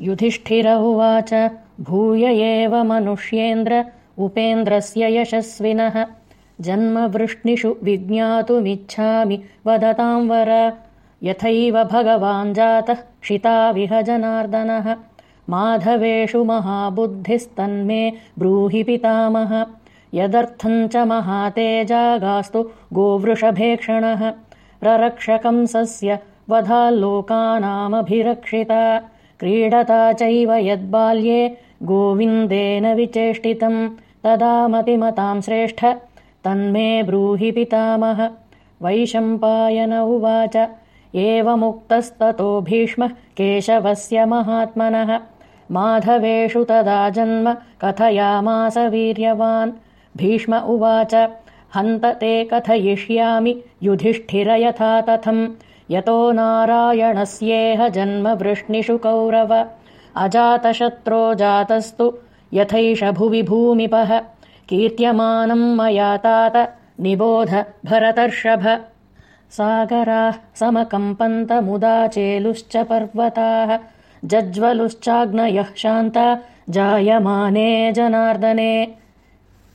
युधिष्ठिर उवाच भूय एव मनुष्येन्द्र उपेन्द्रस्य यशस्विनः। जन्मवृष्णिषु विज्ञातुमिच्छामि वदतां वर। यथैव भगवान् जातः क्षिताविह जनार्दनः माधवेषु महाबुद्धिस्तन्मे ब्रूहि पितामह। यदर्थञ्च महातेजागास्तु गोवृषभेक्षणः। ररक्षकंसस्य वधाल्लोकानामभिरक्षिता क्रीडता चैव यद्बाल्ये गोविन्देन विचेष्टितम् तदा मतिमतां श्रेष्ठ तन्मे ब्रूहि पितामह। वैशम्पायन उवाच एवमुक्तस्ततो भीष्मः केशवस्य महात्मनः। माधवेषु तदा जन्म कथयामास वीर्यवान्। भीष्म उवाच हन्त ते कथयिष्यामि युधिष्ठिर यथा तथम् यतो नारायणस्येह जन्म वृष्णिषु कौरव। अजातशत्रो जातस्तु यथैष भुवि भूमिपः। कीर्त्यमानम् मया तात निबोध भरतर्षभ। सागराः समकम्पन्तमुदा चेलुश्च पर्वताः। जज्वलुश्चाग्नयः शान्ता जायमाने जनार्दने